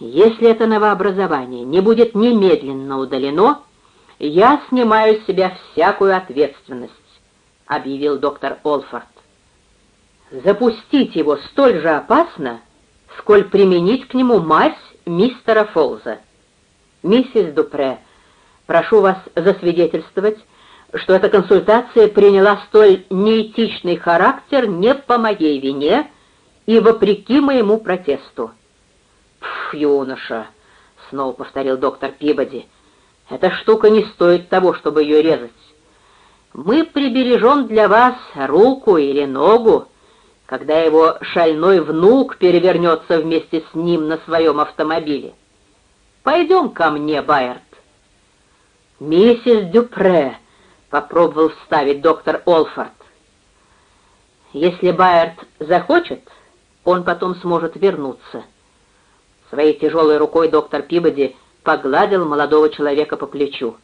Если это новообразование не будет немедленно удалено, я снимаю с себя всякую ответственность, объявил доктор Олфорд. Запустить его столь же опасно, сколь применить к нему мазь мистера Фолза. Миссис Дупре, прошу вас засвидетельствовать, что эта консультация приняла столь неэтичный характер не по моей вине и вопреки моему протесту. «Пф, юноша!» — снова повторил доктор Пибоди. «Эта штука не стоит того, чтобы ее резать. Мы прибережем для вас руку или ногу, когда его шальной внук перевернется вместе с ним на своем автомобиле. Пойдем ко мне, Байерт». «Миссис Дюпре», — попробовал вставить доктор Олфорд. «Если Байерт захочет, он потом сможет вернуться». Своей тяжелой рукой доктор Пибоди погладил молодого человека по плечу.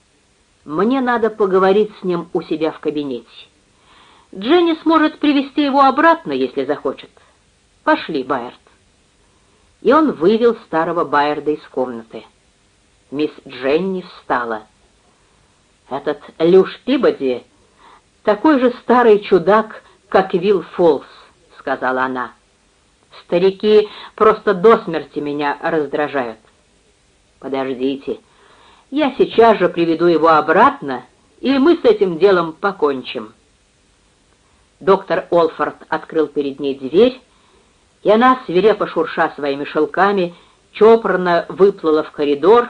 «Мне надо поговорить с ним у себя в кабинете. Дженни сможет привести его обратно, если захочет. Пошли, Байерд». И он вывел старого Байерда из комнаты. Мисс Дженни встала. «Этот Люш Пибоди такой же старый чудак, как Вилл Фолс», — сказала она. Старики просто до смерти меня раздражают. Подождите, я сейчас же приведу его обратно, и мы с этим делом покончим. Доктор Олфорд открыл перед ней дверь, и она, свирепо шурша своими шелками, чопорно выплыла в коридор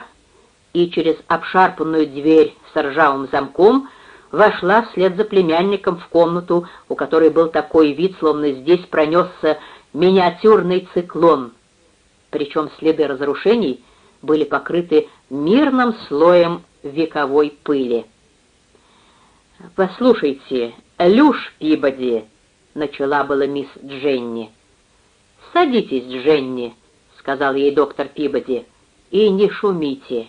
и через обшарпанную дверь с ржавым замком вошла вслед за племянником в комнату, у которой был такой вид, словно здесь пронесся миниатюрный циклон, причем следы разрушений были покрыты мирным слоем вековой пыли. «Послушайте, Люш Пибоди», — начала была мисс Дженни. «Садитесь, Дженни», — сказал ей доктор Пибоди, — «и не шумите.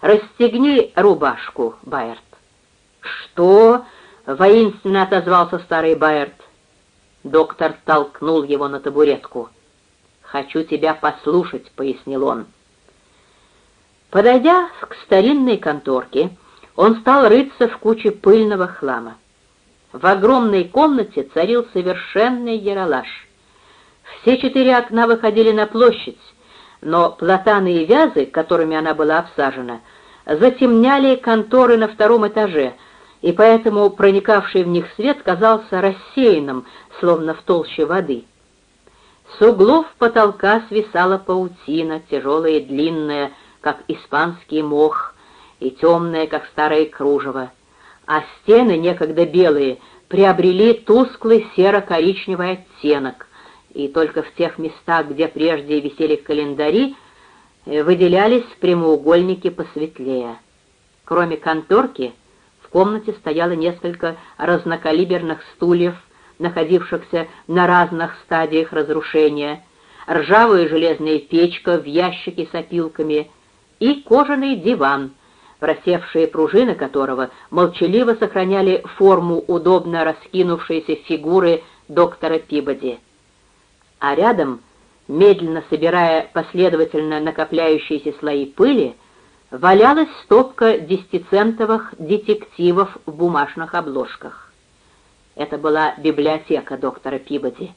Расстегни рубашку, Байерт». «Что?» — воинственно отозвался старый Байерт. Доктор толкнул его на табуретку. «Хочу тебя послушать», — пояснил он. Подойдя к старинной конторке, он стал рыться в куче пыльного хлама. В огромной комнате царил совершенный яролаж. Все четыре окна выходили на площадь, но платаны и вязы, которыми она была обсажена, затемняли конторы на втором этаже — и поэтому проникавший в них свет казался рассеянным, словно в толще воды. С углов потолка свисала паутина, тяжелая и длинная, как испанский мох, и темная, как старое кружево, а стены, некогда белые, приобрели тусклый серо-коричневый оттенок, и только в тех местах, где прежде висели календари, выделялись прямоугольники посветлее. Кроме конторки, в комнате стояло несколько разнокалиберных стульев, находившихся на разных стадиях разрушения, ржавая железная печка в ящике с опилками и кожаный диван, просевшие пружины которого молчаливо сохраняли форму удобно раскинувшейся фигуры доктора Пибоди. А рядом, медленно собирая последовательно накопляющиеся слои пыли, валялась стопка десятицентовых детективов в бумажных обложках. Это была библиотека доктора Пибоди,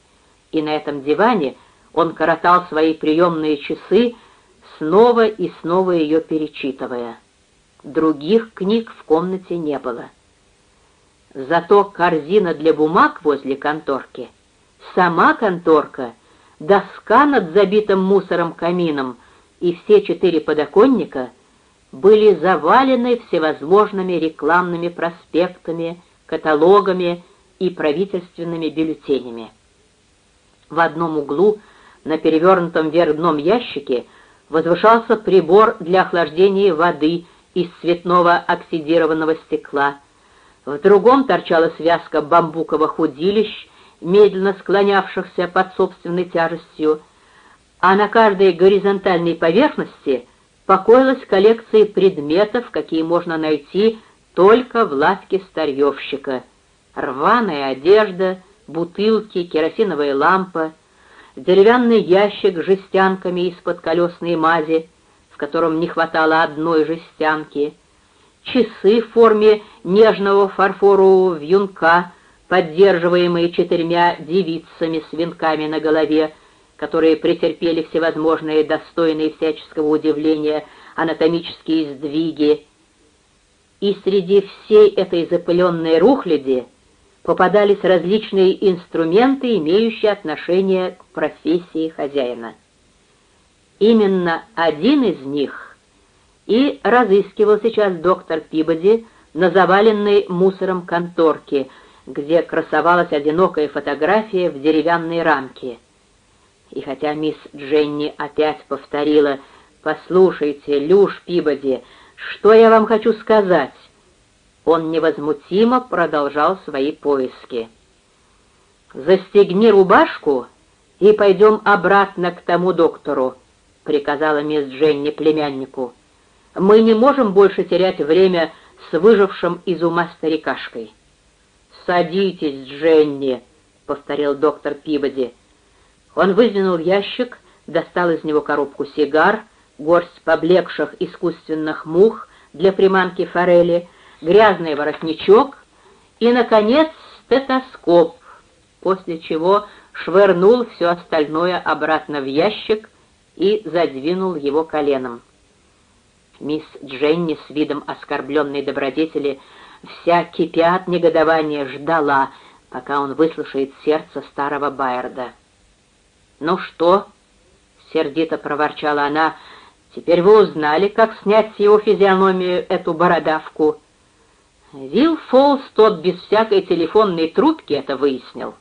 и на этом диване он коротал свои приемные часы, снова и снова ее перечитывая. Других книг в комнате не было. Зато корзина для бумаг возле конторки, сама конторка, доска над забитым мусором камином и все четыре подоконника — были завалены всевозможными рекламными проспектами, каталогами и правительственными бюллетенями. В одном углу на перевернутом вверх дном ящике возвышался прибор для охлаждения воды из цветного оксидированного стекла. В другом торчала связка бамбуковых удилищ, медленно склонявшихся под собственной тяжестью, а на каждой горизонтальной поверхности — покоилась коллекция предметов, какие можно найти только в лавке старьевщика. Рваная одежда, бутылки, керосиновая лампа, деревянный ящик с жестянками из-под колесной мази, в котором не хватало одной жестянки, часы в форме нежного фарфорового вьюнка, поддерживаемые четырьмя девицами с венками на голове, которые претерпели всевозможные достойные всяческого удивления анатомические сдвиги. И среди всей этой запыленной рухляди попадались различные инструменты, имеющие отношение к профессии хозяина. Именно один из них и разыскивал сейчас доктор Пибоди на заваленной мусором конторке, где красовалась одинокая фотография в деревянной рамке. И хотя мисс Дженни опять повторила «Послушайте, Люш Пибоди, что я вам хочу сказать?» Он невозмутимо продолжал свои поиски. «Застегни рубашку и пойдем обратно к тому доктору», — приказала мисс Дженни племяннику. «Мы не можем больше терять время с выжившим из ума старикашкой». «Садитесь, Дженни», — повторил доктор Пибоди. Он выдвинул ящик, достал из него коробку сигар, горсть поблекших искусственных мух для приманки форели — грязный воротничок и, наконец, стетоскоп, после чего швырнул все остальное обратно в ящик и задвинул его коленом. Мисс Дженни с видом оскорбленной добродетели вся кипя от негодования ждала, пока он выслушает сердце старого Байерда. «Ну что?» — сердито проворчала она. «Теперь вы узнали, как снять с его физиономию эту бородавку». Вилл Фолс тот без всякой телефонной трубки это выяснил.